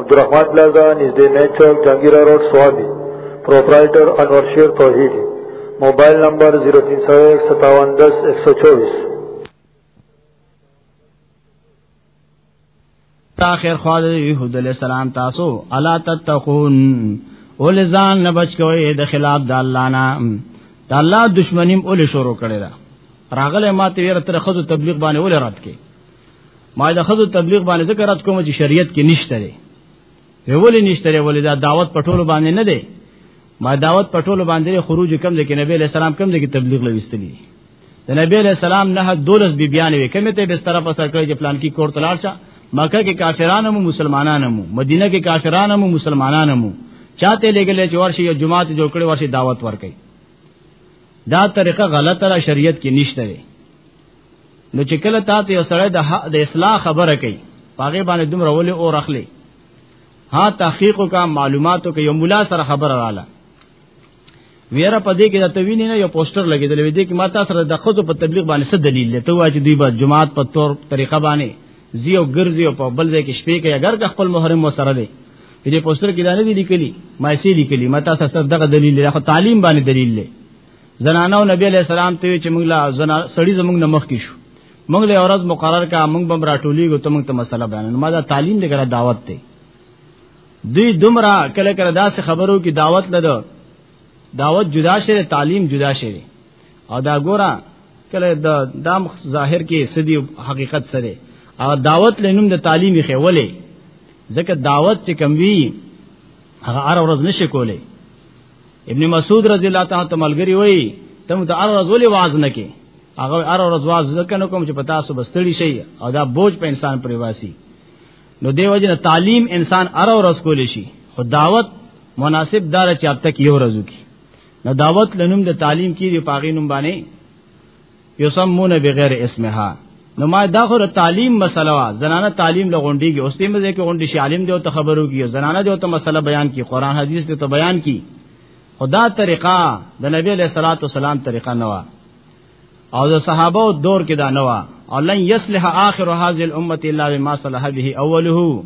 عبدالرحمن پلازا نزد مین چوک جہانگیرہ روڈ سوابی پروپرائٹر انور شیر توحیدی موبائل نمبر زیرو تین سو ایک ستاون دس ایک سو چوبیس تاخیر خواہ یہود علیہ السلام تاسو الا تتقون اول ځان نه بچ کوي د خلاف د الله نه د الله دشمنیم اول شروع کړي دا راغله ماته ویره تر خود تبلیغ باندې اول رات کې ما د خزو تبلیغ باندې ذکر رات کوم چې شریعت کې نشته لري ویولې نشته لري ولې دا دعوت پټول باندې نه دی ما دعوت پټول باندې خروج کم ځکه نبی له سلام کم ځکه تبلیغ لويستلی د نبی له سلام نه دولس بی بیان وی کمه ته بستر په سر کړی چې پلان کې کور تلار شه مکه کې کافرانو مو مسلمانانو مو مدینه کې کافرانو مو مسلمانانو مو چاته لګلې چې ورشي یو جماعت جوړ کړي ورشي دعوت ورکړي دا طریقه غلطه را شریعت کې نشته نو چې کله تا ته سره د حق د اصلاح خبره کوي پاګه باندې دومره ولې اور اخلي ها تحقیق کا معلوماتو کې یو مولا سره خبره رااله ویره پدې کې د توینې نه یو پوسټر لګیدل وی دې کې ماته سره د خود په تبلیغ باندې څه دلیل دی ته واجب دی بعد جماعت په تور طریقه باندې زیو ګرځي او په بل ځای کې شپې کې اگر خپل محرم وسره دی دې پوسټر کې دا نه دی لیکلی ما یې لیکلی ماته سره دغه دلیل دی خو تعلیم باندې دلیل دی زنانو نبی علیہ السلام ته چې موږ لا زنا سړی زموږ نه مخ کې شو موږ له اورز مقرر کا موږ بم راټولېږو ته موږ ته مسله بیان ما دا تعلیم دې کړه دعوت ته دوی دومره کله کله داسې خبرو کې دعوت لده دعوت جدا شوه تعلیم جدا شوه او دا ګورا کله دا دام ظاهر کې سدي حقیقت سره او دعوت لنوم د تعلیم یې خولې ځکه دعوت چې کم وی هغه هر ورځ نشي کولای ابن مسعود رضی الله تعالی عنہ ملګری وای ته مت ار رسول واز نه کې هغه ار ورځ واز ځکه نه کوم چې پتا سو بستړي شي او دا بوج په انسان پر واسي نو دیو جن تعلیم انسان ار ورځ کول شي خو دعوت مناسب دار چې اب تک یو ورځو کې نو دعوت لنوم د تعلیم کې دی پاغي نوم باندې یسمون بغیر اسمها نو ما دا خو تعلیم مسله وا زنانه تعلیم لغونډي کې اوس دې مزه کې غونډي شي عالم دی او ته خبرو کې زنانه دی او ته مسله بیان کی قران حدیث دی ته بیان کی خدا طریقہ د نبی علیہ الصلوۃ والسلام طریقہ نوا او د صحابه او دور کې دا نوا او لن یصلح اخر هذه الامه الا بما صلح به اوله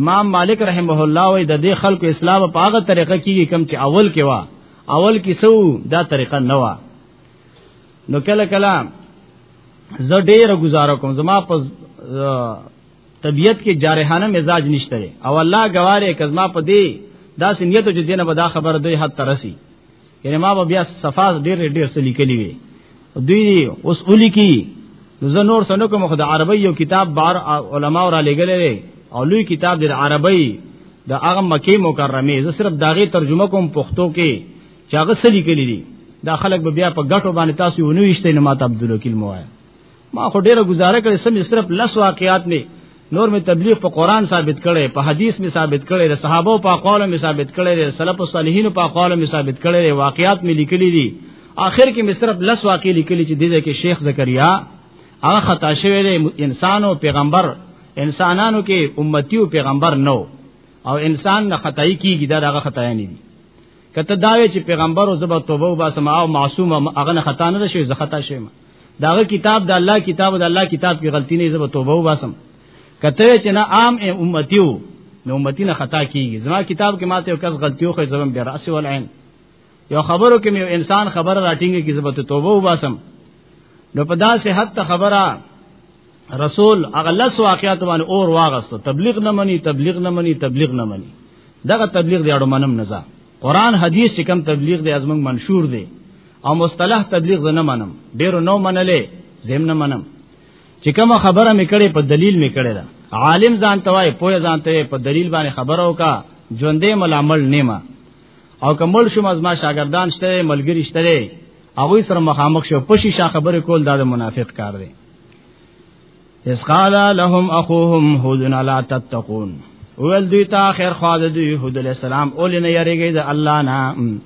امام مالک رحمه الله وی د دې خلکو اسلام په هغه طریقه کې کم چې اول کې وا اول کې سو دا طریقه نوا نو کله کله زه ډیره گزاره کوم زما په طبیعت کې جارحانه مزاج نشته او الله گواره کزما په دې دا سنیت چې دینه به دا خبر دوی حد ترسي یعنی ما به بیا صفاز ډیر ډیر سلی کلی وي دوی اوس اولی کی زه نور سنو کوم خدای عربی یو کتاب بار علما را لګلې او لوی کتاب د عربی د هغه مکی مکرمه زه صرف داغه ترجمه کوم پښتو کې چې هغه سلی کلی دي دا خلک به بیا په ګټو باندې تاسو ونو یشته نه ماته عبد الوکیل موایا ما خو ډیره گزاره کړې سم صرف لس واقعات نه نور می تبلیغ په قران ثابت کړي په حدیث می ثابت کړي د صحابه په اقوال می ثابت کړي د سلف صالحین په اقوال می ثابت کړي واقعیات می لیکلي دي آخر کې می صرف لس واقع لیکلي چې دغه کې شیخ زکریا هغه خطا شوی دی انسان او پیغمبر انسانانو کې امتی او پیغمبر نو او انسان نه خدای کیږي دا هغه خدای نه دي کته دا وی چې پیغمبر او زبر توبه او باسم او معصوم هغه نه خطا نه شي زه خطا شیم داغه کتاب د الله کتاب د الله کتاب کې غلطی نه زبر توبه او باسم کته چې نه عام امتیو نو امتی نه خطا کیږي زما کتاب کې ماته یو کس غلطیو خو زبم بیا راس ول عین یو خبرو کې یو انسان خبر راټینګي کې زبر توبه او باسم نو په داسې حد ته خبره رسول هغه لس واقعات باندې اور واغسته تبلیغ نه مني تبلیغ نه مني تبلیغ نه مني دغه تبلیغ دی اړو منم نه ځه قران حدیث چې کم تبلیغ دی ازمن منشور دی او مصطلح تبلیغ زنه منم ډیرو نو منلې زم نه منم چې کوم خبره مې کړې په دلیل مې کړې ده عالم ځان توای پوهه ځان ته په دلیل باندې خبره وکا ژوندې ملامل نیمه او کمل شوم از ما شاګردان شته ملګری شته هغه سره مخامخ شو پشي شا خبره کول دا د منافق کار دی اس قال لهم اخوهم هود لا تتقون ول دوی ته خیر خوا د دوی هود علی السلام اول نه یریږي د الله نه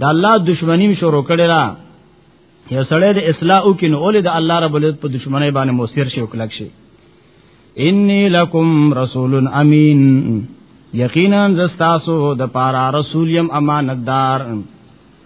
د الله دشمنی شروع کړي را یو سړی د اصلاح او کینو اول د الله رب العزت په دشمنی باندې موثر شي او کلک شي انی لکم رسول امین یقینا زستاسو د پارا رسول یم امانتدار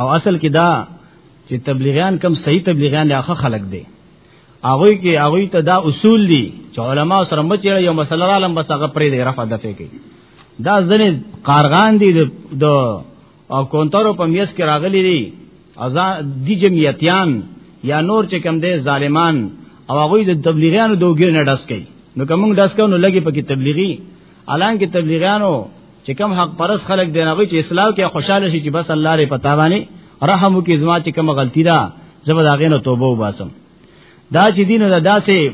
او اصل کې دا چې تبلیغیان کم صحیح تبلیغیان دی هغه خلق دی هغه کې هغه ته دا اصول دي چې علما سره مچ یو مسله را لم بس هغه پرې دی رفع دفع کوي دا ځنې قارغان دي د او کونترو په میس کې راغلي دي ازا دي جمعیتیان یا نور چې کم دي ظالمان او هغه د تبلیغیانو دوګیر نه ډس کوي نو کوم ډس کوي نو لګي پکې تبلیغي الان کې تبلیغانو چې کم حق پرس خلک دی هغه چې اسلام کې خوشاله شي چې بس الله لري پتا باندې رحم وکي زما چې کوم غلطی ده زبر داغه نه توبه وباسم دا چې دین دا داسې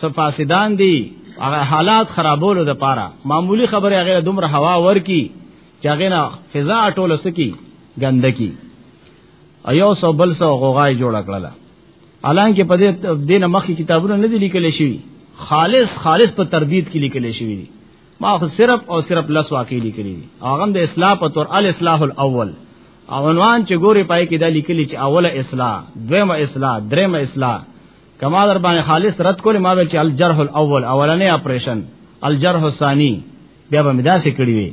صفاسدان دي هغه حالات خرابولو د پاره معمولی خبره هغه دومره هوا ورکی چې هغه نه فضا ټوله سکی ګندکی ایو سو بل سو غوغای جوړ کړل الان کې په دې دینه مخکې کتابونه نه دي لیکل شوی خالص خالص په تردید کې لیکل شوی دي ما خو صرف او صرف لس واقعي لیکل دي هغه د اصلاح په تور الاصلاح الاول او عنوان چې ګوري پای کې دا لیکل چې اوله اصلاح دویمه اصلاح دریمه اصلاح کما در باندې خالص رد کول ما ویل چې الجرح الاول اولنې اپریشن الجرح الثانی بیا به مداسه کړی وي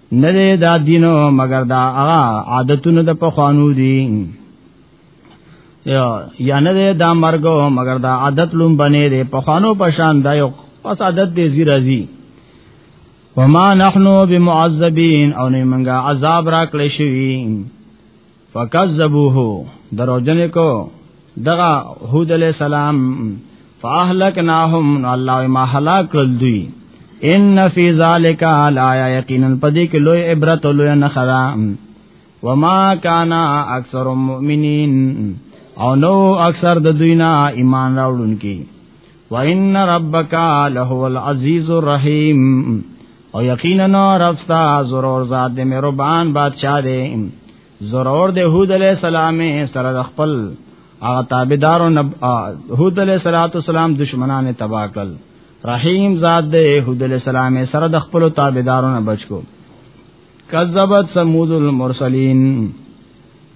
نه دی دا دینو مگر دا هغه عادتونه د پخوانو دي یا یا نه دی دا مرګ مگر دا عادت لوم بنې دی پخوانو پشان دا یو پس عادت دی زی راځي وما نحنو بمعذبین او نه منګه عذاب را کړی شوی فکذبوه دروجن کو دغه هود علی السلام فاهلکناهم الله ما هلاک کړل دوی ان فی ذالک لا یقینا پدې کې لوی عبرت لوی نه خدا وما کان اکثر المؤمنین او نو اکثر د دوی نه ایمان راوړونکي وان ربک لهو العزیز الرحیم او یقینا رستا ضرور ذات دې مهربان بادشاہ دې ضرور دې هود علیہ السلام سره د خپل هغه تابعدارو هود علیہ الصلات والسلام دشمنان تبا کړل رحیم ذات دې هود علیہ السلام سره د خپل تابعدارو نه بچو کذبت ثمود المرسلین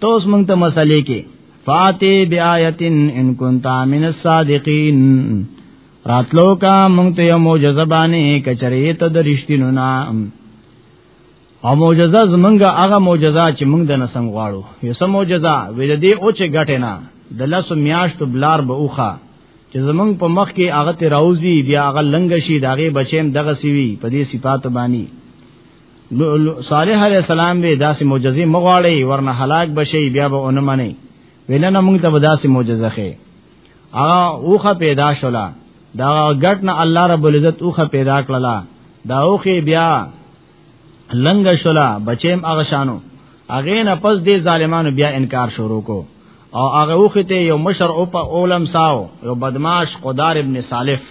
توس مونږ ته مسلې کې فاتی بیااتن ان کنت من الصادقین راتلو کا مونږ ته یو معجزه باندې کچری ته د رښتینو نه او معجزه زمونږه هغه معجزه چې مونږ د نسنګ غواړو یو سم معجزه وې د دې او چې غټه نه د لاسو میاشتو بلار به اوخه چې زمونږ په مخ کې هغه ته راوځي بیا هغه لنګ شي داغه بچیم دغه سیوی په دې صفات باندې صالح علیہ السلام به داسې معجزې مغواړي ورنه هلاک بشي بیا به اونم نه ویننه موږ ته داسې معجزه خې هغه اوخه پیدا شولا دا غټ نه الله رب العزت اوخه پیدا کړلا دا اوخه بیا لنګ شولا بچیم هغه شانو هغه نه پس دې ظالمانو بیا انکار شروع کو او هغه اوخه ته یو مشر او په اولم ساو یو بدمعاش قدار ابن سالف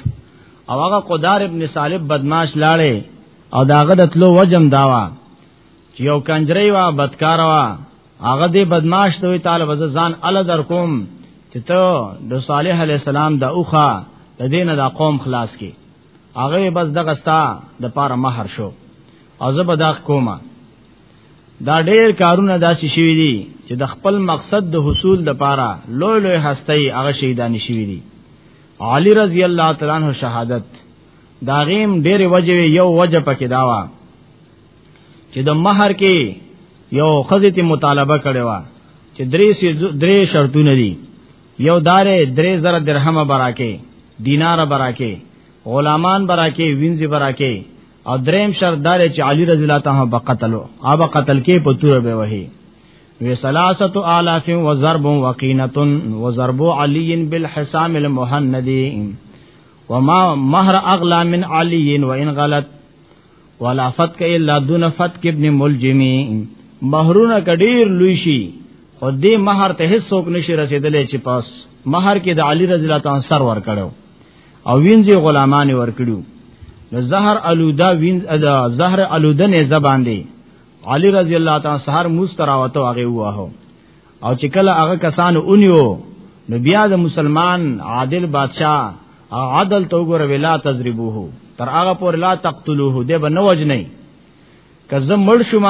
او هغه قدار ابن سالف بدمعاش لاړې او داغه د تلو وجم داوا چې یو کنجری وا بدکار وا هغه دې بدمعاش دوی طالب ځان ال در کوم چې ته د صالح علی السلام د اوخه د دین د قوم خلاص کی هغه بس دغه ستا د پاره مہر شو او زه به دا کومه دا ډیر کارونه داسې شوی دي چې د خپل مقصد د حصول د پاره لوی لوی هستۍ هغه شهیدان شوی دي علی رضی الله تعالی عنہ شهادت دا غیم ډېر وجه یو وجه پکې داوا چې د مہر کې یو خزې ته مطالبه کړې و چې درې سي درې شرطونه دي یو دارې درې زر درهم براکه دینار براکه غلامان براکه وینځي براکه او دریم شرط دارې چې علی رضی الله تعالی په قتل او په قتل کې په تور به وهي وی سلاست آلاف و ضرب و قینتن و ضرب علی بالحسام المحندی وما مہر اغلا من علی و ان غلط ولا فتک الا دون فتک ابن ملجمی مہرونه کډیر لوی شي او دې مہر ته هیڅوک نشي رسیدلې چې پاس مہر کې د علی رضی الله تعالی سر ور کړو او وینځي غلامان ور کړو د زهر الودا وینځ ادا زهر الودا نه زبان دی علی رضی الله تعالی سحر مستراوته هغه واه او چې کله هغه کسان اونیو نو بیا د مسلمان عادل بادشاہ عدل تو ګور ویلا تجربوه تر هغه پور لا تقتلوه دی به نه وجنی که زه مړ شوم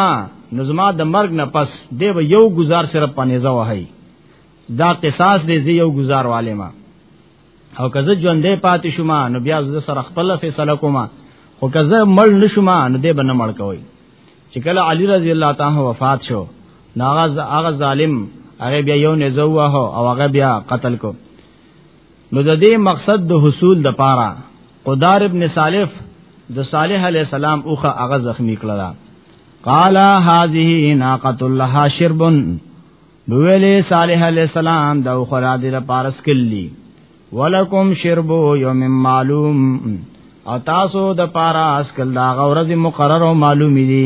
نو زما د مرګ نه پس دی به یو گزار سره پنیزه وهی دا قصاص دی زه یو گزار والے ما او که زه ژوندې پاتې شوم نو بیا زه سره خپل فیصله کوم خو که زه مړ نشوم نو دې بنه مړ کوي چې کله علی رضی الله تعالی وفات شو ناغه هغه ظالم هغه بیا یو نه زوه او هغه بیا قتل کو نو د دې مقصد د حصول د پاره قدار ابن سالف د صالح علی السلام اوخه هغه زخمی کړل قال هذه ناقه لها شربن نو ویلې صالح علی السلام دا خورا دې لپاره سکلی ولکم شربو یوم معلوم او تاسو د پارا اسکل دا غورز مقرر او معلوم دي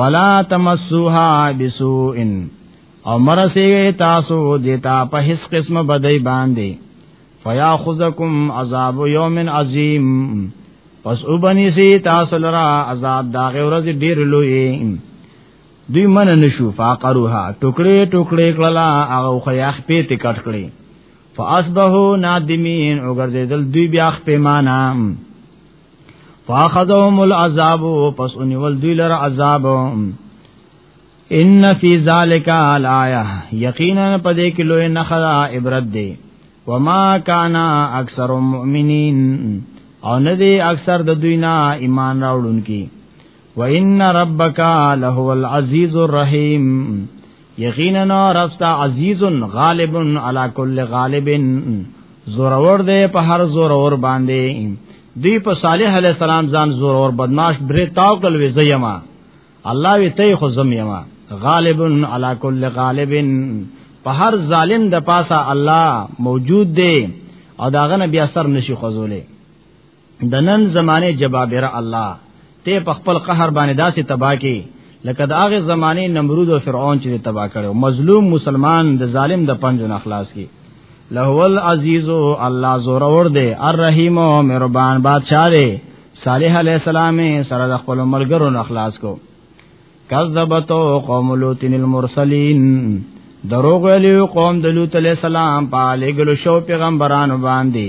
ولا تمسوها بسوء او مرسیږي تاسو دیتا په هیڅ قسمه بدای باندې فیاخذکم عذاب یوم عظیم پس وبنی سی تاسو لرا عذاب دا غورز ډیر لوی دوی من نشو فاقروها ټوکړې ټوکړې کړلا هغه خو یې خپې ته کټ کړې فاصبحوا نادمین او ګرځیدل دوی بیا خپې معنا فاخذهم العذاب پس انول دوی لره عذاب ان فی ذالک آلایا یقینا پدې کې لوی نخدا عبرت دی وما کانا اکثر المؤمنین او نه دی اکثر د دوی نه ایمان راوړونکي وان ربک لهو العزیز الرحیم یقینا رستا عزیز غالب علی کل غالب زورور دے په هر زورور باندې دی په صالح علی السلام ځان زورور بدمعاش درې تاو کل وی زیما الله وی ته خو زم یما غالب علی کل غالب په هر ظالم د پاسه الله موجود دی او داغه نه بیا سر نشي خوزولې د نن زمانه جبابره الله ته په خپل قهر باندې داسې تباہ کی لکه د هغه زمانه نمرود او فرعون چې تباہ کړو مظلوم مسلمان د ظالم د پنځو نه خلاص کی له ول عزیز الله زور اور دے الرحیم او مهربان بادشاہ دے صالح علیہ السلام سره د خپل ملګرو نه خلاص کو کذبتو قوم لوط المرسلین دروغ ویلو قوم د لوط علیہ السلام په لګلو شو پیغمبرانو باندې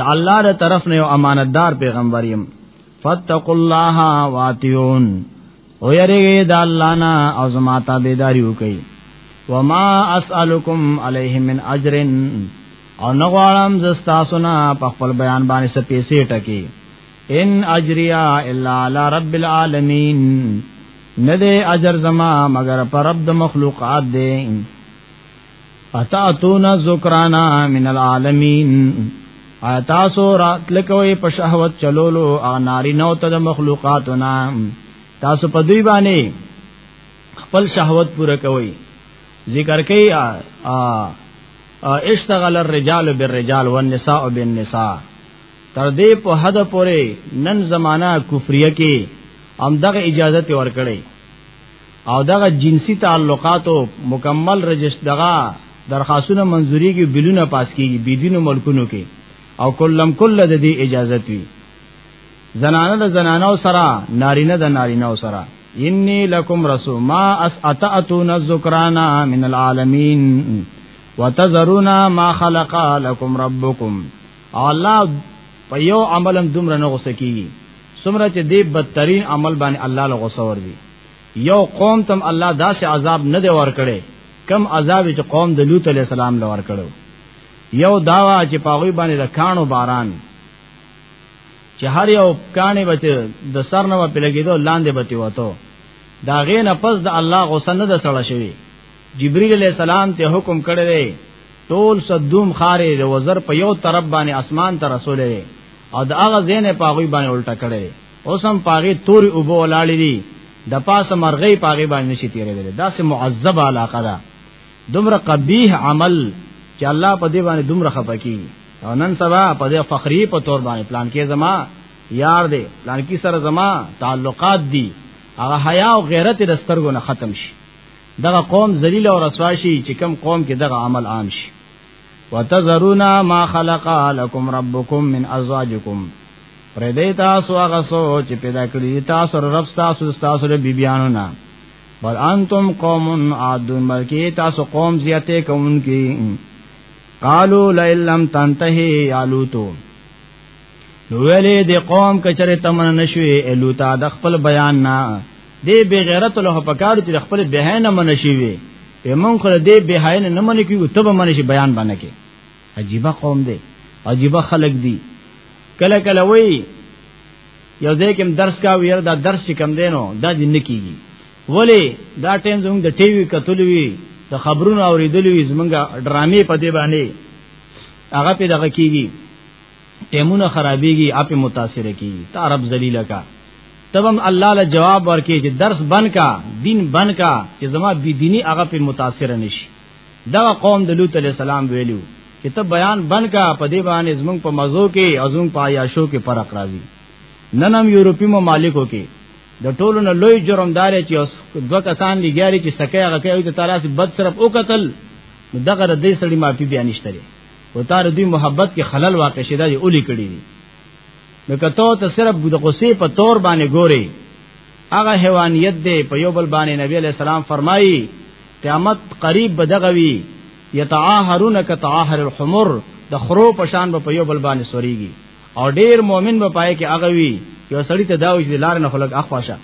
د الله تر طرف نه یو امانتدار پیغمبر يم فتقوا الله واتیون او یریږي د الله نه او زما تابعداري وکي وما اسالکم علیه من اجر او نغوالم زستا سنا په خپل بیان باندې څه پیسې ټکی ان اجریا الا علی رب العالمین نه دې اجر زما مگر پر رب د مخلوقات دې اتاتون ذکرانا من العالمین اتاسو رات لکوي په شهوت چلولو او ناری نو ته د مخلوقاتنا تاسو په دوی باندې خپل شهوت پوره کوي ذکر کوي اشتغل الرجال بالرجال والنساء بالنساء تر دې په حد پورې نن زمانہ کفریه کې هم دغه اجازه ورکړي او دغه جنسي تعلقاتو مکمل رجسټر دغه درخواستونه منزوري کې بلونه پاس کیږي بيدینو ملکونو کې او کلم کل د دې اجازه وی زنانه د زنانو سره نارینه د نارینه سره انی لکم رسول ما اساتون الذکرانا من العالمین وتذرون ما خلق لكم ربكم او الله په یو عملم دومره نه غوسه کیږي څومره چې دې بدترین عمل باندې الله له غوسه ورځي یو قوم تم الله داسې عذاب نه دی ورکړي کم عذاب چې قوم د لوط علی السلام لور کړو یو داوا چې پاغوی باندې د کانو باران چې هر یو کانه بچ د سر نه په لګیدو لاندې بتی وته دا غې نه پس د الله غوسه نه د سړه شوی جبرئیل علیہ السلام ته حکم کړی ټول صدوم خارې د وزر په یو طرف باندې اسمان ته رسولې او د هغه زین په غوي باندې الټه کړي اوس هم پاغي توري او بو لاړې دي د پاسه مرغې پاغي باندې نشي تیرېدل دا سه معذب علاقه ده دومره قبیح عمل چې الله په دې باندې دومره خپکی او نن سبا په دې فخری په تور باندې پلان کې زما یار دې پلان کې سره زما تعلقات دي هغه حیا او غیرت د سترګو نه ختم شي دغه قوم ذلیل او رسوا شي چې کم قوم کې دغه عمل عام شي وتذرونا ما خلق لكم ربكم من ازواجكم پر دې تاسو هغه سوچ پیدا کړی تاسو رب تاسو تاسو له بیبيانو نه بل انتم قوم عادون ملکی تاسو قوم زیاته کوم کی قالو لئن لم تنتهي یالوتو نو ویلې د قوم کچره تمن نشوي الوتا د خپل بیان نه دې بغیرت له پکار چې خپل بهاین منشي وي په مونږ خو دې بهاین نه منې کیو ته به منشي بیان باندې کې عجیبه قوم دی عجیبه خلق دی کله کله وای یو ځای کې درس کا ویر دا درس کم دینو دا دې نه کیږي ولی دا ټیم زموږ د ټي وي کتل وی د خبرونو اوریدل وی زمونږه ډرامې په دې باندې هغه په دغه کیږي ټیمونه خرابېږي اپ متاثر کی ته عرب ذلیل کا تبم الله له جواب ورکې چې درس بن کا دین بن کا چې زما بی دینی هغه په متاثر نشي دا قوم د لوط علی السلام ویلو چې ته بیان بن کا په دې باندې زمونږ په مزو کې ازم پایا شو کې فرق راځي ننم یورپی ممالکو کې د ټولو نه لوی جرم دار چې اوس دوه کسان لګیاري چې سکه هغه کوي ته تاسو بد صرف او قتل دغه د دې سړي معافي بیان نشته او تار دوی محبت کې خلل واقع شیدا دی اولی کړی دی نو کته ته صرف د غصې په تور باندې ګوري هغه حیوانیت دی په یو بل باندې نبی علی السلام فرمایي قیامت قریب بدغوي یتعاهرون کتعاهر الحمر د خرو پشان په یو بل باندې سوريږي او ډیر مؤمن به پای کې هغه وي یو سړی ته داوښ د لار نه خلک اخواشه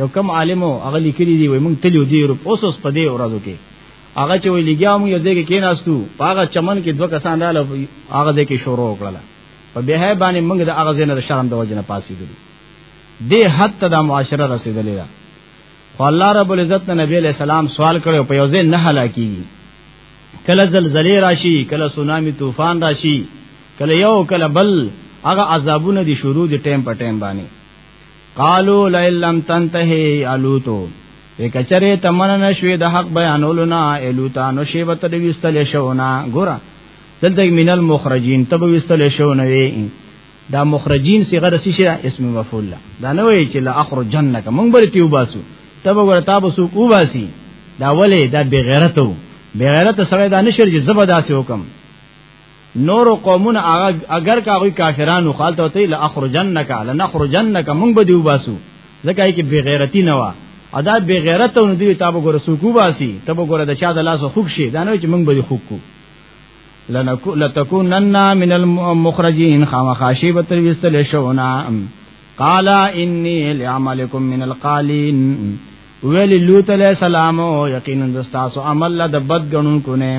یو کم عالمو هغه لیکلی دی وای مونږ تلیو دی روپ اوس اوس په دې ورځو کې هغه چې وی لګیا مو یو ځای کې کیناستو هغه چمن کې دوه کسان رااله هغه ځای کې شروع وکړه په بهای باندې موږ د هغه ځای نه شرم د وجنه پاسې دي دې حد ته د معاشره رسیدلې ده خو الله رب العزت نه نبی علیہ السلام سوال کړو په یو ځای نه هلاکی کله زلزلې راشي کله سونامي طوفان راشي کله یو کله بل هغه عذابونه دي شروع دي ټیم په ټیم باندې قالو لئن لم تنتهي الوتو وکچره تمن نشوي د حق بیانولو نه الوتا نو شی وت د وستل شونه ګور دلته مینل مخرجین تب وستل شونه وی دا مخرجین صيغه د شي اسم مفعول لا دا نه وی چې لا اخر جنک مونږ بری تیو باسو تب ګور تاب سو کو باسی دا ولې دا بغیرتو بغیرت سره دا نشر چې زبرداسي حکم نور قومونه اگر کاغوی کافرانو خالته وتی لاخرجنک لنخرجنک مونږ به دیو باسو ځکه کې بغیرتی نه وا ادا بغیرت نو دی تابو ګره سوکو باسی تابو ګره د چا د لاس خوک شي دا نه چې مونږ به خوک کو لنکو لتکونن من المخرجین خامخاشی به تر وستل شونا قال انی لعملکم من القالین ویل لوط علیہ السلام یقینا دستاسو عمل د بد غنون کو نه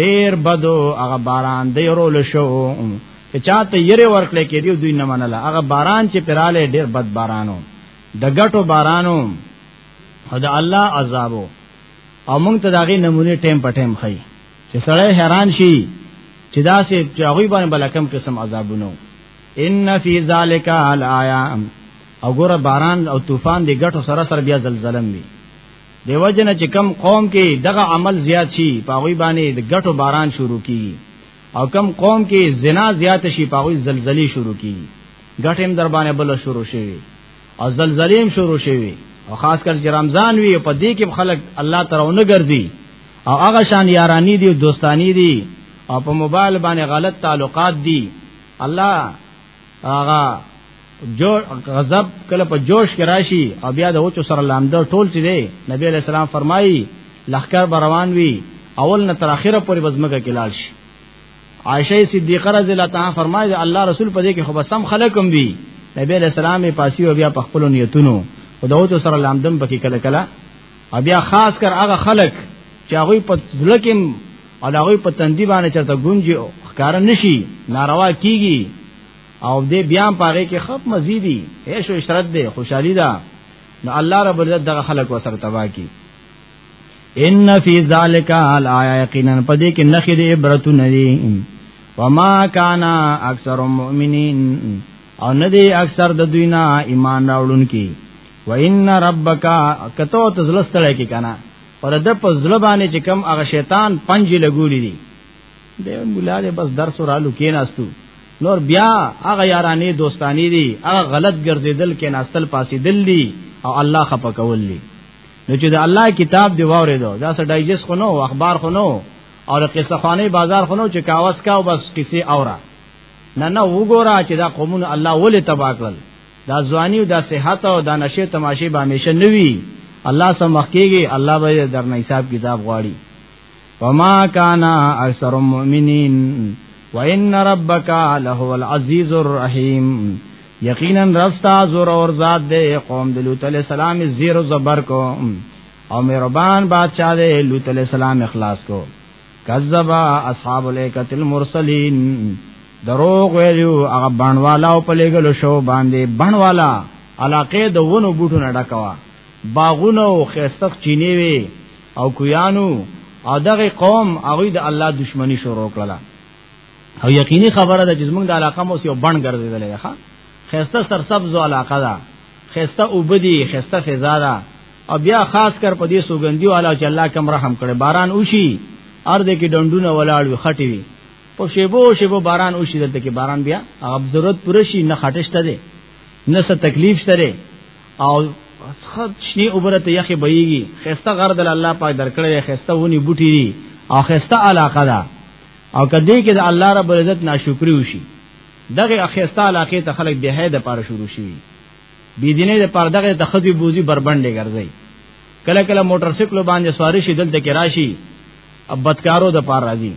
ډیر بدو هغه باران دی رول شو چې چاته یې ورکړې کې دی دوی نه منله هغه باران چې پراله ډیر بد بارانو د ګټو بارانو او د الله عذابو او موږ ته داغي نمونه ټیم په ټیم خي چې سړی حیران شي چې دا سه چې هغه باندې بلکم قسم عذابونه ان فی ذالک آلایا او ګور باران او طوفان دی ګټو سره سره بیا زلزلم وی دیو جن چې کم قوم کې دغه عمل زیات شي پاغوی باندې د ګټو باران شروع کی او کم قوم کې زنا زیات شي پاغوی زلزلې شروع کی ګټم در باندې بل شروع شي او زلزلې هم شروع شي او خاص کر چې رمضان وی په دې کې خلک الله ترونه ګرځي او هغه شان یارانی دي دوستانی دي او په موبایل باندې غلط تعلقات دي الله هغه جو غضب کله په جوش کې راشي او بیا د اوچو سره لامده ټول چې دی نبی علیہ السلام فرمایي لخر بروان وی اول نه تر اخره پورې بزمګه کې لاړ شي عائشه صدیقه رضی الله تعالی فرمایي د الله رسول په دې کې خو بسم خلکم وی نبی علیہ السلام پاسی او بیا په خپل نیتونو او د اوچو سره لامدم پکې کله کله او بیا خاص کر هغه خلک چې هغه په ځلکم او هغه په تندی باندې چرته ګونجي ښکار نشي ناروا کیږي او دې بیا پاره کې خپ مزيدي هیڅ شرط ده خوشحالي ده نو الله رب العزت دغه خلق وسره تبا کی ان فی ذالک الایا یقینا پدې کې نخې دې عبرت ندی وما کان اکثر المؤمنین او نه دی اکثر د دوی نه ایمان راوړون کی و ان ربک کتو تزلستل کی کنه پر د په زلبانه چې کم هغه شیطان پنج لګولې دي د مولا دې بس درس ورالو کې ناستو نور بیا هغه یارانې دوستانی دي هغه غلط ګرځیدل کې ناستل پاسې دل دي او الله خپه کول دي نو چې د الله کتاب دی واره دو دا سه ډایجست خو نو اخبار خو نو او قصه خانه بازار خو نو چې کاوس کا او بس کسی اورا نه نه وګوره چې دا قومونه الله ولې تبا کړل دا ځواني او دا صحت او دا نشه تماشه به همیشه نوي الله سم مخکيږي الله به درنه حساب کتاب غواړي وما كان اکثر المؤمنين وان ربك لهو العزيز الرحيم یقینا رستا زور اور ذات دے قوم د لوط علیہ السلام زیر و زبر کو او مهربان بادشاہ دے لوط علیہ السلام اخلاص کو کذبا اصحاب الیکه المرسلین دروغ ویلو هغه بڼوالا او پليګلو شو باندې بڼوالا علاقه د ونو بوټو نه ډکوا باغونه او خيستخ چيني وي او کویانو او دغه قوم هغه د الله دشمنی شروع کړله او یقیني خبره ده چې موږ د علاقه مو سیو بڼ ګرځیدلې ښه خيسته سرسبز علاقه ده خيسته وبدي خيسته فضا ده او بیا خاص کر په دې سوګندی والا چې الله کم رحم کړي باران وشي ارده کې ډندونه ولاړ وي خټي وي په شیبو شیبو باران وشي دلته کې باران بیا هغه ضرورت پوره شي نه خټشته دي نه څه تکلیف شته او خط شنی اوبره ته یخې بېږي خسته غر د الله پاک درکړې خسته ونی بوټي دي او خسته علاقه ده او کدی کې د الله رب العزت ناشکری وشي دغه اخیسته علاقه ته خلک به د پاره شروع شي بی دینه د پر دغه تخذی بوزي بربندې ګرځي کله کله موټر سایکل باندې سواری شي دلته کې راشي اب بدکارو د پار راځي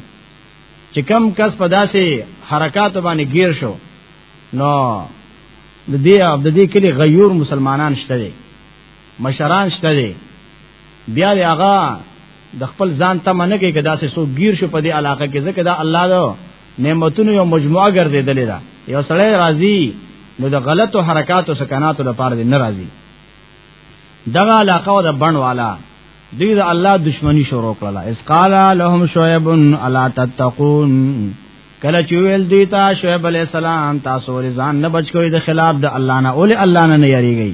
چې کم کس په داسې حرکت باندې گیر شو نو د دې د دې کلی غیور مسلمانان شته دي مشران شته دي بیا دی هغه د خپل ځان ته منه کې کدا سه سو گیر شو په دې علاقه کې ځکه دا الله دا نعمتونو یو مجموعه ګرځیدلې ده یو سړی راضی نو د غلطو حرکاتو سکناتو لپاره دی ناراضي دغه علاقه و د بڼ والا دوی د الله دشمنی شروع کړل اس قال لهم شعیب الا تتقون کله چې ویل دی تا شعیب علی السلام تاسو ور ځان نه بچ کوی د خلاف د الله نه اول الله نه یریږي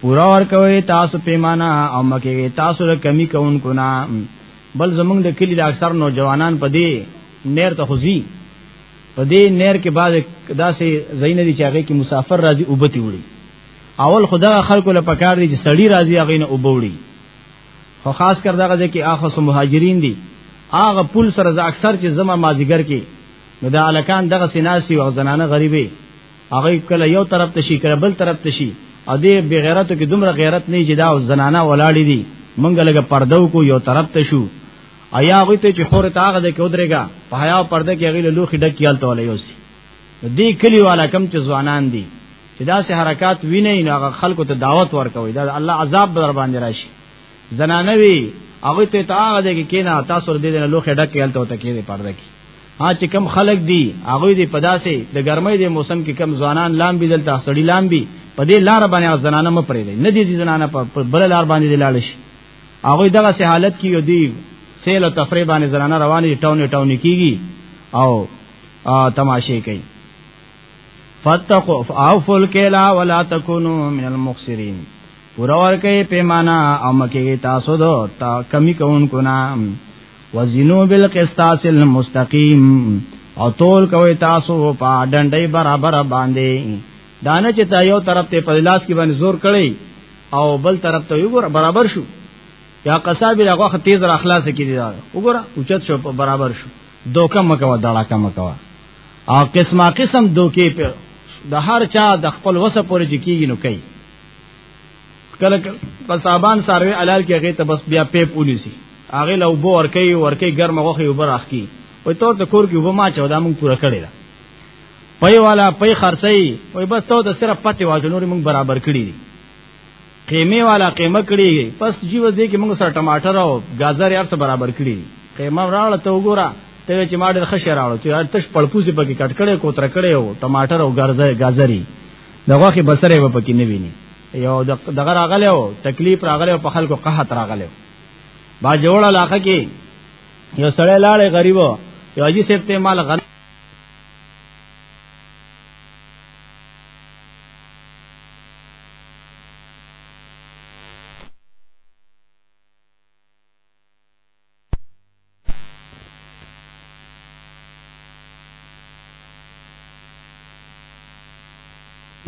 پورا ورکوي تاسو پیمانه او مکه تاسو له کمی کوونکو نه بل زمونږ د کلی د اکثر نوجوانان په دې نیر ته خوځي په دې نیر کې بعض داسې زین دي چې هغه کې مسافر راځي او بتی وړي اول خدا خلکو له پکار دي چې سړی راځي هغه نه او بوړي خو خاص کر دغه ځکه اخو سم مهاجرین دي هغه پل سره اکثر چې زما مازیګر کې نو دا الکان دغه سیناسي او زنانه غریبي هغه کله یو طرف ته شي کله بل طرف ته شي او دې بغیرتو کې دومره غیرت نه چې دا زنانه ولاړې دي مونږ لګ پردو کو یو طرف ته شو ایا غوی ته چې خور ته هغه د کې ودرېګا په حیا پرده کې غیله لوخي ډک کیال ته ولې اوسي دې کلی والا کم چې ځوانان دي چې دا سه حرکت ویني نه خلکو ته دعوت ورکوي دا الله عذاب بر باندې راشي زنانه وی هغه ته ته هغه دې کې نه تاسو دې نه لوخه ډکه هلته وته کې دې پرده کې ها چې کم خلک دي هغه دې پداسې د ګرمۍ د موسم کې کم ځوانان لام بي دلته سړی لام بي په دې لار باندې زنانه م پرې دي نه دي زنانه په بل لار باندې لاړ شي هغه دغه سه حالت کې دی سیل او تفریح باندې زنانه روانې ټاونې ټاونې کیږي او تماشې کوي فتقوا فاعفوا الكلا ولا تكونوا من المخسرين پورا ورکه پیمانه او مکه تاسو دو تا کمی کون کو نام وزنو بالقسطاس المستقیم او تول کوي تاسو په ډنډي برابر باندې دانه چې تا یو طرف ته په لاس کې باندې زور کړی او بل طرف ته یو برابر شو یا قصابی لغه تیز را اخلاص کړي دا وګوره اوچت شو برابر شو دوکه مکوا دړه کما کوا او قسمه قسم دوکې په د هر چا د خپل وسه پورې کیږي نو کوي کله په صابان ساروي علال کې هغه ته بس بیا پیپ ونیسي هغه له وبو ورکی ورکی ګرمه غوخه وبر اخکی وای ته د کور کې وبو ما چا دا مونږ پوره کړی دا پي والا پي خرڅي وای بس ته د سره پته واجو نور مونږ برابر کړی دي قیمه والا قیمه کړی پس جی وځي کې موږ سره ټماټر او گازر یې ارسه برابر کړی قیمه راړه ته وګوره ته چې ما ډېر خشه راړو چې ارتش پړپوسی پکې کټ کړي کوتر کړي او ټماټر او گازر گازری دغه کې بسره و پکې نه ویني یو دغه راغله او تکلیف راغله او په خلکو قحط راغله با جوړ علاقه کې یو سړی لاړې غریبو یو اجي سپته مال غن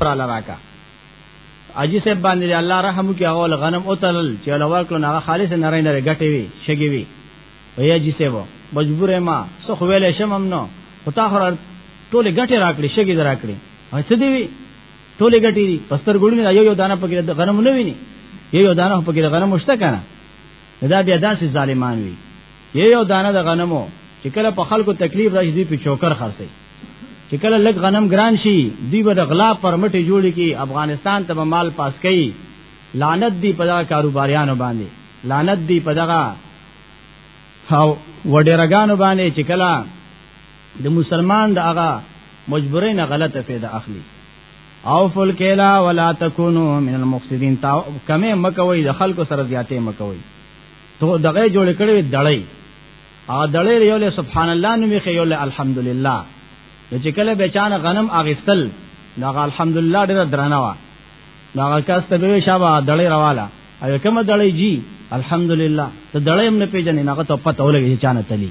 پر لراکا اجي صاحب باندې الله رحم وکي اول غنم او تلل چې لوا کړو نه خالص نه رینه غټي وي شګي وي وي اجي صاحب مجبور ما سو خو ویلې شمم نو خو تا خو ټوله غټي راکړي شګي دراکړي هڅه دی وی ټولې ګټې دي پستر ګړونه یو یو دانه پکې د غنم نه ویني یو یو دانه پکې د غنم شته کنه دا بیا داسې ظالمان وي یو یو دانه د غنمو چې کله په خلکو تکلیف راشي دوی په چوکر خرڅي چې کله لګ غنم ګران شي دوی به د غلا پرمټې جوړ کی افغانستان ته مال پاس کوي لعنت دی په دغه کاروباریانو باندې لعنت دی په دغه او وډیرګانو باندې چې کله د مسلمان د هغه مجبورې نه غلطه فایده اخلي او فل کلا ولا تکونو من المفسدين تا کمه مکوي د خلکو سره زیاتې مکوي ته دغه جوړ کړي دړې ا دړې یو له سبحان الله نو میخه یو له الحمدلله چې کله به چان غنم اغستل دا الحمدلله ډېر درنه وا دا کاس ته به شابه دړې رواله او کومه دړې جی الحمدلله ته دړې هم نه پیژنې نه ته پته ولګي چې چانه تلی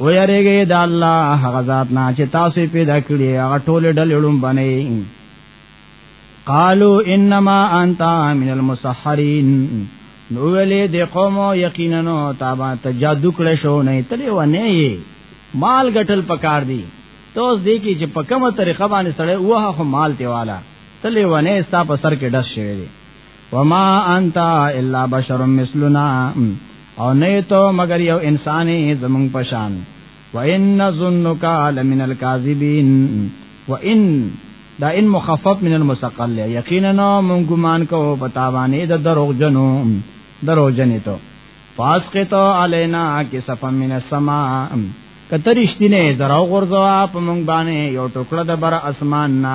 و یریږي د الله هغه ذات نه چې تاسو پیدا کړی هغه ټول ډلې لوم باندې قالو انما انت من المسحرین نو ویلې د قوم یقینا تابع ته جادو کړې شو نه تلې و نه یې مال غټل پکار دی توس دی کی چې په کومه طریقه باندې سړی وه خو مال تیواله تلې و نه ستا په سر کې ډس شوی دی وما انت الا بشر مثلنا او نه ته مگر یو انساني زمون پشان وان ظنک لمن الكاذبین وان دا ان مخفف من المثقل له یقینا مون ګمان کو پتا باندې د دروغ جنو دروغ جنې ته فاسقط علینا کسف من السما کترشتینه دراو غرزوا په مونږ باندې یو ټوکړه د بر اسمان نه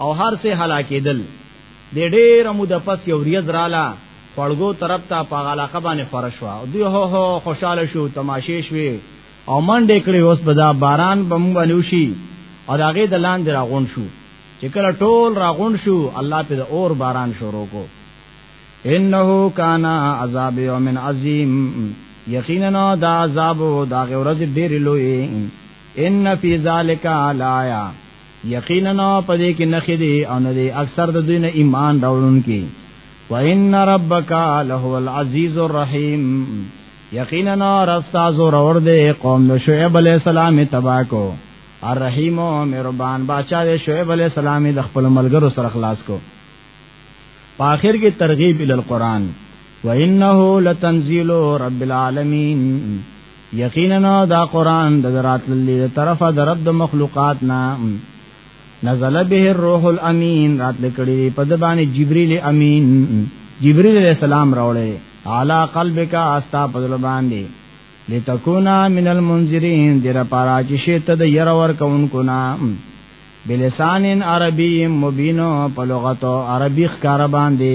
او هر څه هلاکېدل د ډېر مو د پس یو ریز رااله خړګو طرف ته په علاقه باندې فرش وا دوی هو هو خوشاله شو تماشې شوې او منډې کړې اوس په دا باران بم بنوشي او هغه د لاندې راغون شو چې کله ټول راغون شو الله په اور باران شروع کو انه کان عذاب یوم عظیم یقینا دا عذاب دا غورز ډېر لوی ان فی ذالک علایا یقینا په دې کې نخې دي او نه دي اکثر د دوی نه ایمان راوړونکي وان ربک له العزیز الرحیم یقینا رستا زور اور دے قوم نو شعیب علیہ السلام تبا کو الرحیم و مهربان بادشاہ دے شعیب علیہ السلام د خپل ملګرو سره خلاص کو په اخر کې ترغیب ال القران وانه لتنزیل رب العالمین یقینا دا قران د ذرات للی طرفه د رب د مخلوقات نا نزل به الروح الامین رات لکړي په د باندې جبرئیل امین جبرئیل علیہ السلام راوړې علا قلبک استا په د باندې لتكونا من المنذرین دیر پارا چې شت د ير ور کونکو نا بلسان عربی مبینو په لغت عربی ښکار باندې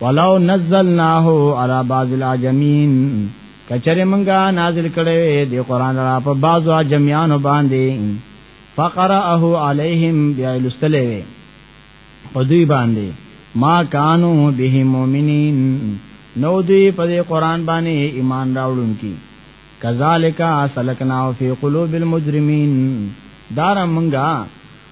ولو نزلناه على بعض الاجمين کچره مونږه نازل کړي دی قران را په بعضو اجمیانو باندې فقرأه عليهم بیا لستلوي په دوی باندې ما کانو به مؤمنین نو دوی په دې قران باندې ایمان راوړونکي کذالک سلکنا فی قلوب المجرمین دار منګه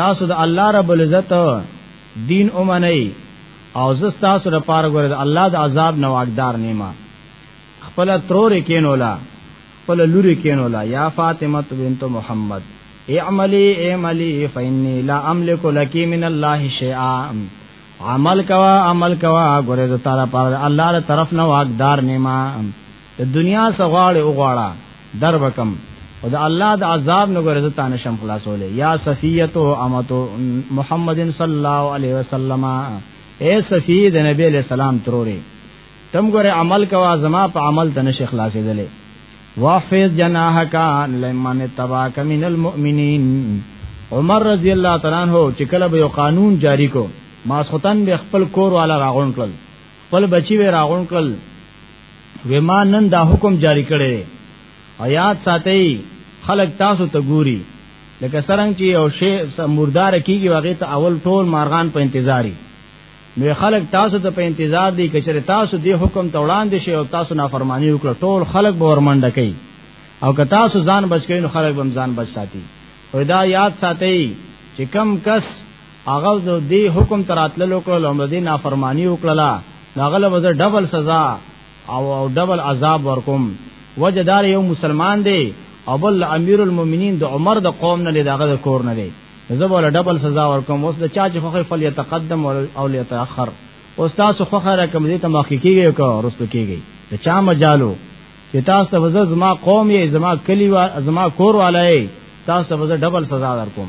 تاسو د الله رب العزت دین اومنئ او زه تاسو لپاره ګوره د الله د عذاب نه واقدار نیمه خپل ترور کینولا خپل لوري کینولا یا فاطمه بنت محمد اعملی اعملی فإني لا املك لك من الله شيئا عمل کوا عمل کوا ګوره زه تعالی پر الله تر طرف نه واقدار نیمه د دنیا سغواړي او غواړه در وکم او د الله د عذاب نه ګرځه تانه شم خلاصولې یا صفیته امتو محمد صلی الله علیه وسلم اے صفی د نبی علیہ السلام تروري تم ګره عمل کوا زما په عمل ته نشه خلاصې دلې واحفظ جناحک لمن تبعک من المؤمنین عمر رضی الله تعالی عنہ چې کله به یو قانون جاری کو ماسختن به خپل کور والا راغون کړل خپل بچی وی راغون کړل وی ما نن دا حکم جاری کړی او یاد ساتئ خلک تاسو ته ګوري لکه سرنګ چې یو شی مردار کیږي واغې ته اول ټول مارغان په انتظاری نو خلک تاسو ته په انتظار دي کچره تاسو دی حکم ته وړاندې شي او تاسو نافرمانی وکړه ټول خلک به ورمنډه کوي او که تاسو ځان بچ کین خلک به ځان بچ ساتي او دا یاد ساتئ چې کم کس هغه د دې حکم تراتللو کړل او د دې نافرمانی وکړه هغه له وزر ډبل سزا او ډبل عذاب ورکوم وجدار یو مسلمان دی او بل امیر المؤمنین د عمر د قوم نه دی دغه د کور نه دی زبول ډبل سزا ورکوم اوس د چا چې خوخه فل یتقدم او یتاخر استاد خوخه رقم دې ته مخکې کیږي او ورستو کیږي د چا مجالو چې تاسو ته وزر زما قوم یې زما کلی وا زما کور والای تاسو ته وزر ډبل سزا درکوم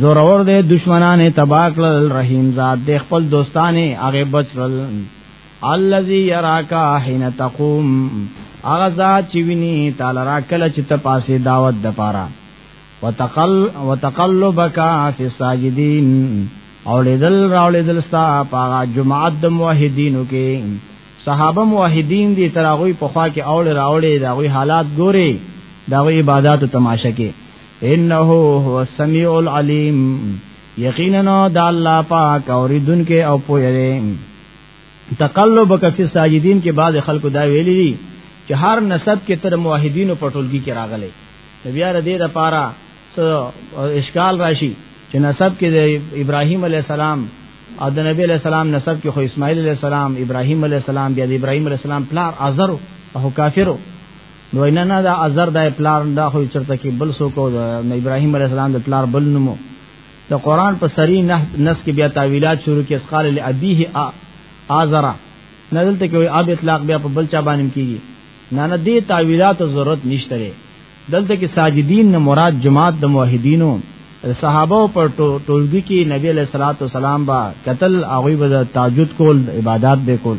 زورور دې دشمنانه تباہ کړل رحیم ذات دې خپل دوستانه هغه بچل الذي يراك حين تقوم هغه ذات چې ویني تعالی را کله چې ته پاسې دعوت د پاره وتقل وتقلبك في الساجدين او لیدل راو لیدل ستا پاغا جماعت د موحدینو کې صحابه موحدین دي تراغوی په خوا کې اول راوړې داغوی حالات ګوري داغوی عبادت او تماشا کې انه هو السميع العليم یقینا د الله پاک اوریدونکو او پوهه دی تقلبک فی الساجدین کې بعض خلکو دا ویلي دي چې هر نسب کې تر موحدینو پټولګي کې راغلي بیا ر دې د پاره اشکال راشي چې نسب کې د ابراهیم علی السلام او د نبی علی السلام نسب کې خو اسماعیل علی السلام ابراهیم علی السلام بیا د ابراهیم علی السلام پلار ازرو او کافرو نو نه نه دا ازر د پلار دا خو چرته کې بل سو کو د ابراهيم عليه السلام د پلار بل نومو د قران په سری نس کې بیا تعویلات شروع کې اسقال لابيه ازرا نه دلته کې اب اطلاق بیا په بل چا باندې کیږي نه نه دې تعویلات ضرورت نشته لري دلته کې ساجدین نه مراد جماعت د موحدینو صحابه پر ټولګي کې نبی علیہ الصلوۃ والسلام با قتل هغه به تاجد کول عبادت به کول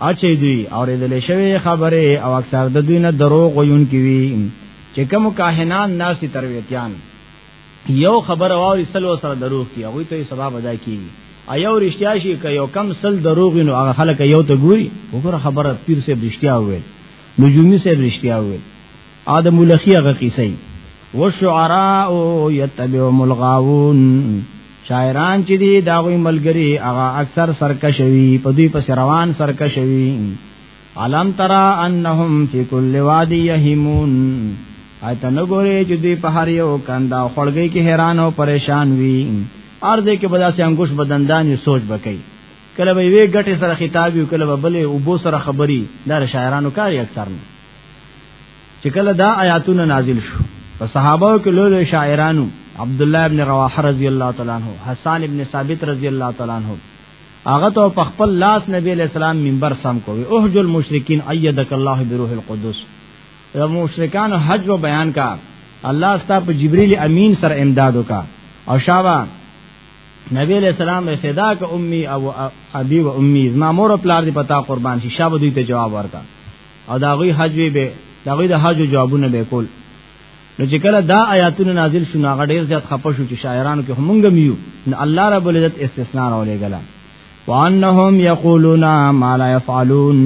اچي دوی اوریدل شوی خبره او اکثر د دوی نه دروغ ویون کی وی چې کوم کاهنان ناسي ترویتیان یو خبر واوري سلو سره دروغ کی هغه ته سبب ادا کی ایو رښتیا شي ک یو کم سل دروغ نو هغه خلک یو ته ګوري وګوره خبره پیر سه رښتیا وې نجومی سه رښتیا وې ادم لخی هغه کیسه والشعراء يتبعهم الغاوون شاعران چې دي دا غوي ملګری هغه اکثر سرکشوي په دوی پس روان سرکشوي علم ترا انهم فی کل وادی یهمون ایت نګوري چې دوی په هر یو کندا خړګي کې حیران او پریشان وي ارزه کې بدا سي انګوش بدندان یو سوچ بکي کله به وی ګټه سره خطاب یو کله به بلې او بو سره خبري دا شاعرانو کاری اکثر نه چې کله دا آیاتونه نازل شو په صحابه کې لوی شاعرانو عبد الله ابن رواحه رضی الله تعالی عنہ حسان ابن ثابت رضی الله تعالی عنہ هغه ته په خپل لاس نبی علیہ السلام منبر سم کوي اوهج المشرکین ایدک الله بروح القدس د مشرکان حج و بیان کا الله ستا په جبرئیل امین سره امداد وکا او شابه نبی علیہ السلام فدا ک امی او ابي و امی ما مور پلار دی پتا قربان شي شابه دوی ته جواب ورکا او دا غوی حج وی به دا غوی د حج جوابونه به کول نو چې کله دا آیاتونه نازل شو هغه ډیر زیات خپه شو چې شاعرانو کې همونګ میو نو الله رب العزت استثناء راولې غلا وانهم یقولون ما لا يفعلون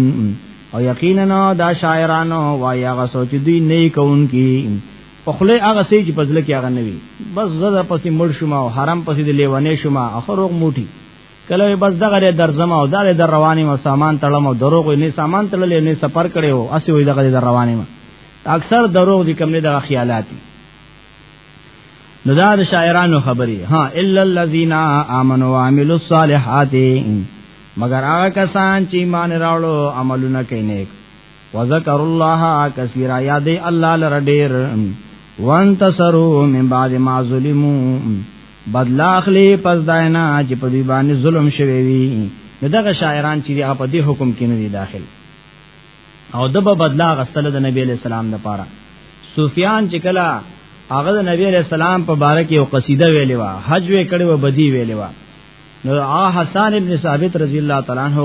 او یقینا دا شاعرانو وایا غسو چې دوی نه کوونکی په خله هغه سي چې پزله کې هغه نوي بس زړه پسې مړ شوم او حرام پسې دی لیوانې شوم اخر وګ موټي کله بس دغه درځم او دغه در رواني ما سامان تړم او دروغ نه سامان تړلې نه سفر کړي او اسی وې دغه در رواني ما اکثر دروغ دي کوم نه دغه خیالات دي نو دا د شاعرانو خبري ها الا الذين امنوا وعملوا الصالحات مگر هغه کسان چې ایمان راوړو عملونه کوي نیک وذکر الله کثیرا یاد الله لره ډیر وانتصروا من بعد ما ظلموا بدلا اخلي پس داینا چې په دې باندې ظلم شوی وي دغه شاعران چې هغه په دې حکم کې نه دي داخل او دبه بدلا غستل د نبی له سلام د پاره سفیان چې کلا هغه د نبی له سلام په باره کې یو قصیده ویلې و حج وې کړې و بدی ویلې و نو آ حسن ابن ثابت رضی الله تعالی عنہ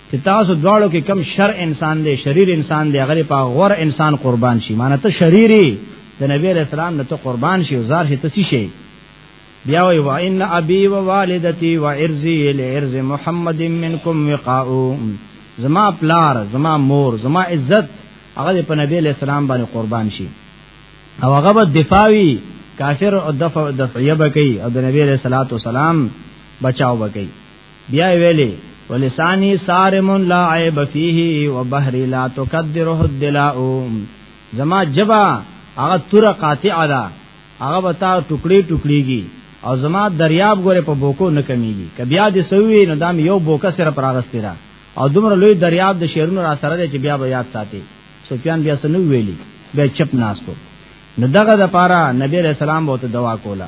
چې تاسو دواړو کې کم شر انسان دی شریر انسان دی هغه په غور انسان قربان شي معنی ته شریری د نبی علیہ السلام نه ته قربان شي او زار شي ته شي بیا وی و ان ابي و والدتي و ارزي لارز محمد منکم وقاء زما پلار زما مور زما عزت هغه په نبی علیہ السلام باندې قربان شي او هغه به دفاعي کافر او دفع دفعیه بکی او د نبی علیہ الصلوۃ والسلام بچاو بکی بیا ویلي ولسانی صارم لا عیب فیه وبحر لا تقدره الدلاء زما جبا هغه تور قاطع ده هغه وتا ټوکړي ټوکړيږي او زما دریاب ګوره په بوکو نه کمیږي ک بیا دې سوي نو دام یو بوکا سره پراغستی را او دومره لوی دریاب د شیرونو را سره دی چې بیا به یاد ساتي سفیان بیا سنو ویلي بیا چپ ناستو نو دغه د پاره نبی رسول الله بہت دوا کولا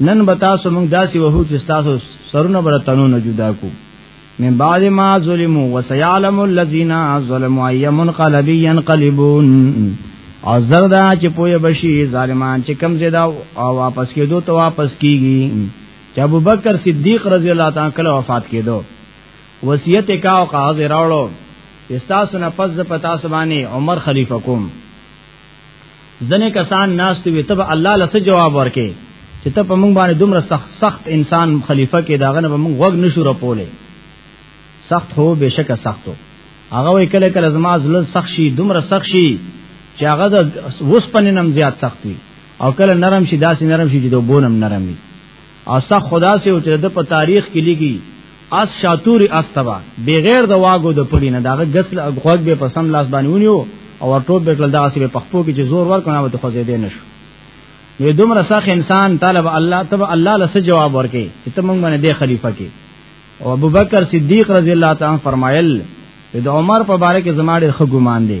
نن به تاسو موږ داسې وهو چې تاسو سرونه بر تنو نه جدا کو من بعد ما ظلموا وسيعلم الذين ظلموا اي منقلب ينقلبون او زردا چې پوهه بشي ظالمان چې کم زیاده او واپس کېدو ته واپس کیږي چې ابو بکر صدیق رضی الله تعالی کله وفات کېدو وصیت کا او قاضي راوړو استاسو نه پز پتا سبانه عمر خلیفہ کوم ځنې کسان ناس ته وي تب الله لسه جواب ورکې چې ته په موږ باندې دومره سخت سخت انسان خلیفہ کې داغه نه موږ وګ نشو رپولې سخت هو بشک سختو هغه وی کله کله زما زل سخت شي دومره سخت شي چې هغه د وسپنې نم زیات سخت وي او کله نرم شي داسې نرم شي چې دوبونم نرم وي او سخ خدا سے او چې د په تاریخ کې لګي اس شاتور استوا بغیر د واګو د پړی نه داغه غسل غوږ به په سم لاس باندې ونیو او ورټوب به کړل دغه سره په خپو کې چې زور ورکونه وته خو زیدې نشو نو دومره سخ انسان طالب الله تب الله لسه جواب ورکې چې ته مونږ باندې د خلیفہ کې او ابوبکر صدیق رضی الله تعالی فرمایل د عمر په باره کې زماړي خګومان دی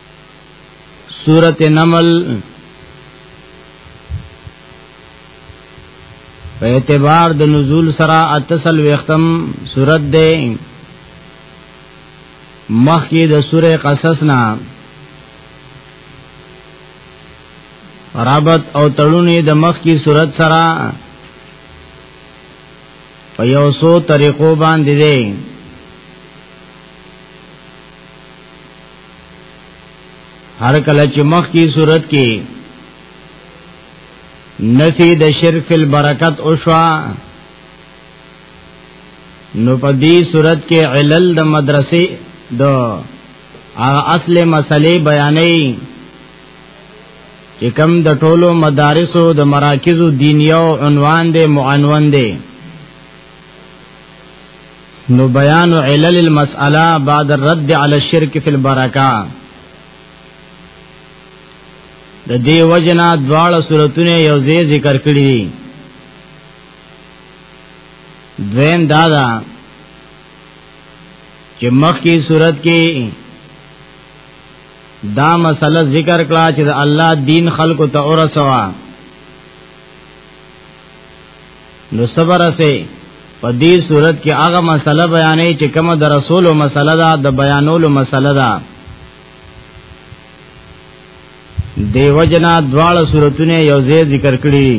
سورت نمل په اعتبار د نزول سره اتصل وختم سورت ده مخ کې د سوره قصص نه رابط او تړونې د مخ کې سورت سره په یو سو طریقو باندې ده هر کله چې مخ کی صورت کې نفی د شرک فی البرکت او شوا نو په دې صورت کې علل د مدرسې د اصل مسلې بیانې چې کم د ټولو مدارسو د مراکزو دینیو عنوان دی معنون دی نو بیان علل المسأله بعد الرد على الشرك في البرکه د دې وجنا دواړه صورتونه یو ځای ذکر کړی دي دویم دادا چې مخ کی صورت کې دا مسله ذکر کړه چې الله دین خلق ته اورسوا نو صبر سه په دې صورت کې هغه مسله بیانې چې کوم د رسولو مسله ده د بیانولو مسله ده دیو جنا دواړه صورتونه یو ځای ذکر کړی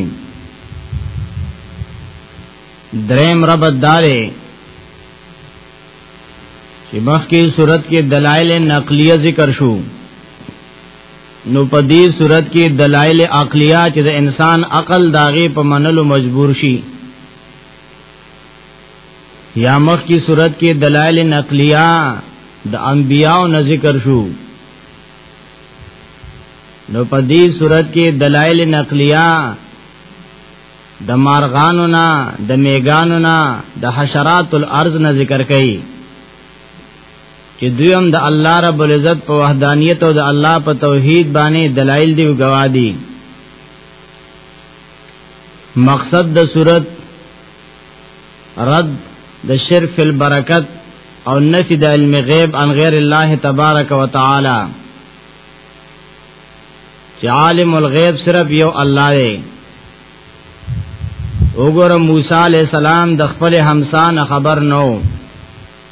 دریم رب دارې چې مخکې صورت کې دلایل نقلیه ذکر شو نو په دې صورت کې دلایل عقلیه چې د انسان عقل داغه په منلو مجبور شي یا مخ کی صورت کې دلایل نقلیه د انبیاو نه ذکر شو نو په دې صورت کې دلایل نقلیه د مارغانو نه د میګانو نه د حشرات الارض نه ذکر کړي چې دوی هم د الله رب العزت په وحدانیت او د الله په توحید باندې دلایل دی او گواه دي مقصد د صورت رد د شرک فی البرکت او نفی د علم غیب عن غیر الله تبارک وتعالى چې عالم الغیب صرف یو الله دی وګوره موسی علی السلام د خپل همسان خبر نو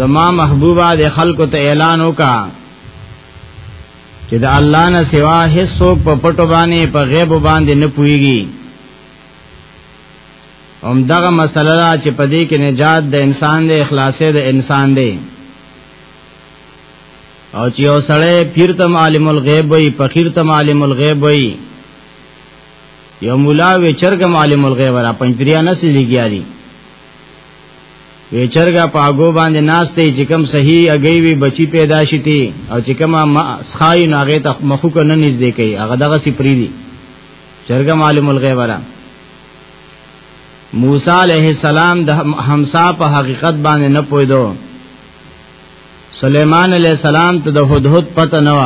زما محبوبا د خلکو ته اعلان وکا چې د الله نه سوا هیڅ څوک په پټو باندې په غیب باندې نه پويږي هم دغه مسله را چې په دې کې نجات د انسان د اخلاصې د انسان دی او چې یو سړی پیر تم عالم الغیب وي فقیر تم عالم الغیب وي یو مولا وی چرګ عالم الغیب را پنځپریا نه سړي کیاري ویچرګه پاګو باندې ناشته چې کم صحیح اگئی وی بچی پیدا شتی او چې کم سخای نو هغه ته مخو کنه نږدې کوي هغه دغه سی پری دی چرګه معلوم الغیب را موسی علیہ السلام د همسا په حقیقت باندې نه پویدو سلیمان علیہ السلام ته د هدهد پته نه و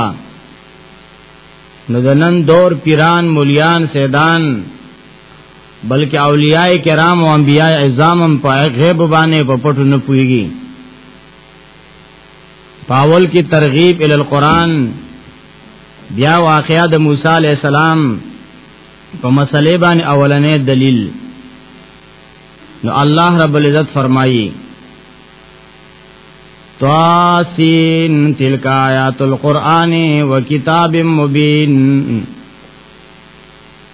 نو د نن دور پیران مولیان سیدان بلکې اولیاء کرام او انبیاء اعظامم په غیب باندې په پټو نه پويږي پاول کی ترغیب ال القرآن بیا واقعا د موسی علی السلام په مسلې باندې اولنې دلیل نو الله رب العزت فرمایي طاسین تلک آیات القرآن و کتاب مبین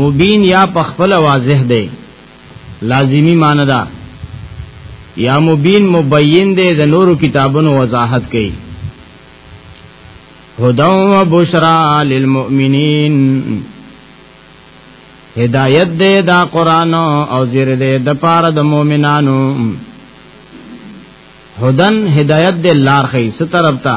مبین یا په خپل واضح دی لازمی معنی ده یا مبین مبین دی د نورو کتابونو وضاحت کوي هدا و بشرا للمؤمنین هدایت دے دا قران او زیر دے د پاره د مؤمنانو هدن هدایت دے لار خي سترپتا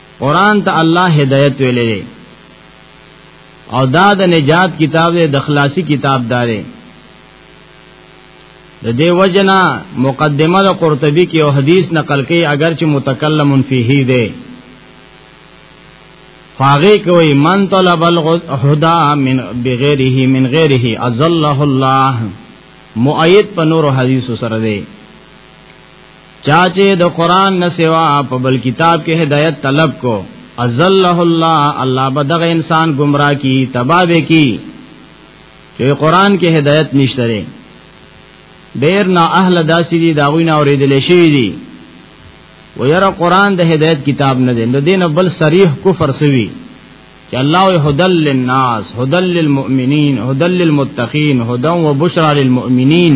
قران ته الله هدایت ویلې او دا د نجات کتاب دی د خلاصي کتاب داري د دې وجنا مقدمه د قرطبي کې او حدیث نقل کوي اگر چې متکلم فيه دی فاغه کوي من طلب الهدى من بغيره من غيره ازله الله مؤيد په نور حدیث سره دی چاچه د قران نه سوا په بل کتاب کې هدایت طلب کو ازله الله الله بدغه انسان گمراه کی تباب کی چې قران کې هدایت نشته لري ډیر نه اهل داسې دي داوینه اوریدل شي دي و یرا قران د هدایت کتاب نه دی نو دین بل صریح کفر سوی چې الله هدل للناس هدل للمؤمنین هدل للمتقین هدن وبشرى للمؤمنین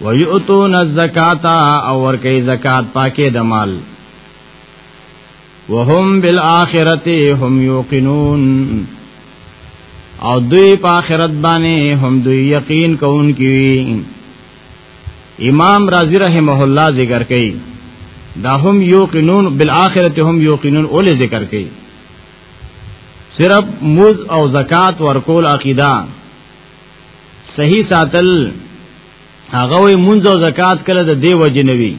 ويؤتون الزکات او ورکي زکات پاکه د مال وهم بالآخرته هم یوقنون او دوی په آخرت باندې هم دوی یقین کوونکی امام رازی رحمه الله ذکر کوي دا هم یوقنون بالآخرته هم یوقنون اول ذکر کوي صرف موز او زکات ورکول عقیده صحیح ساتل هغه وي مونږ او زکات کله د دیو جنوي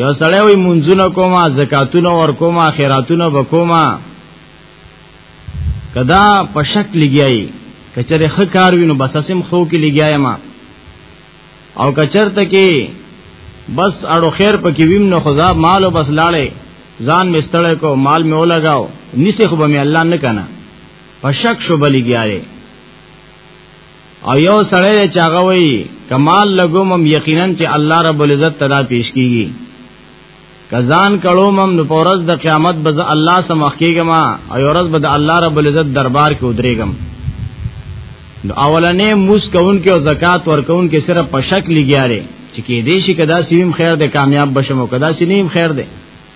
یو سړی وي مونږونه کوما زکاتونه ور کوما خیراتونه وکوما کدا په شک لګیای کچره خ کار وینو بس اسم خو کې لګیای ما او کچرته کې بس اړو خیر پکې ویم نو خدا مال او بس لاړې ځان مستړې کو مال مې ولګاو نسی خو به مې الله نه کنه په شک شو بلګیاره او یو سړی چې هغه وای کمال لګومم یقینا چې الله رب العزت تدا پیش کیږي کزان کړومم نو پورز د قیامت بز الله سمخ کیګم او ورځ بد الله رب العزت دربار کې ودرېګم نو اولنې موس کون کې او زکات ورکون کې صرف په شک لګیاره چې کې دې شي کدا سیم خیر دې کامیاب بشم او کدا سیم خیر دې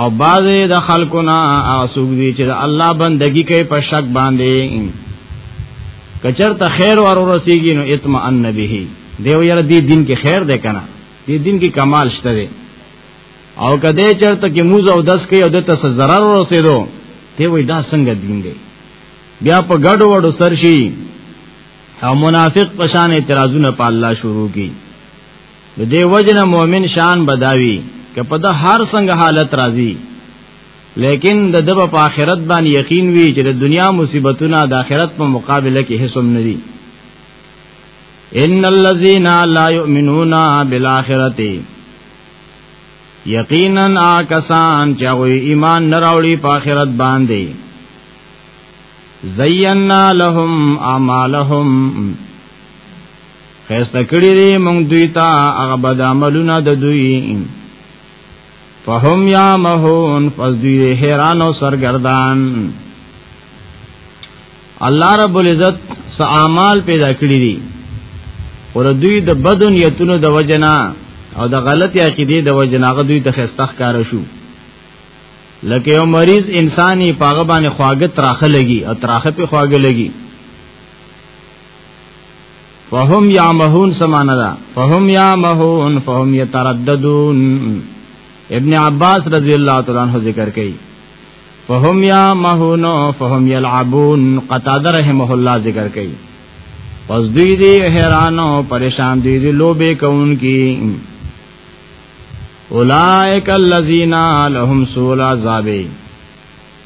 او بعضې د خلکو نه هغه څوک دي چې د الله بندگی کوي په شک باندې کچرته خیر ور ورسیږي نو اطمئن به دیو یره دی دین کې خیر ده کنه دی دین کې کمال شته دی او کده چرته کې موز او دس کې او دته ضرر ورسېدو ته وای دا څنګه دین دی بیا په ګډو وډو سرشي او منافق پشان اعتراضونه په الله شروع کی نو دی وجنه مؤمن شان بداوی که په د هر څنګه حالت راځي لیکن د دبا په آخرت باندې یقین وی چې د دنیا مصیبتونه د آخرت په مقابله کې هیڅ هم ندي ان الذين لا يؤمنون بالاخره یقینا آکسان چې غوی ایمان نه راوړي په آخرت باندې زینا لهم اعمالهم فیصله کړی دی مونږ دوی ته هغه بد عملونه د دوی فهم یا مهون پس دوی حیران او سرګردان الله رب العزت س اعمال پیدا کړی دي اور دوی د بد نیتونو د وجنا او د غلط عقیده د وجنا غ دوی ته خستخ کار شو لکه یو مریض انساني پاغه باندې خواګه تراخه لګي او تراخه په خواګه لګي فهم یعمهون سمانه ده فهم یعمهون فهم یترددون ابن عباس رضی الله تعالی عنہ ذکر کړي فهم یعمهون فهم یلعبون قتاده رحمه الله ذکر کړي پس دوی دی حیران او پریشان دی دی لوبه کون کی اولائک الذین لهم سوء العذاب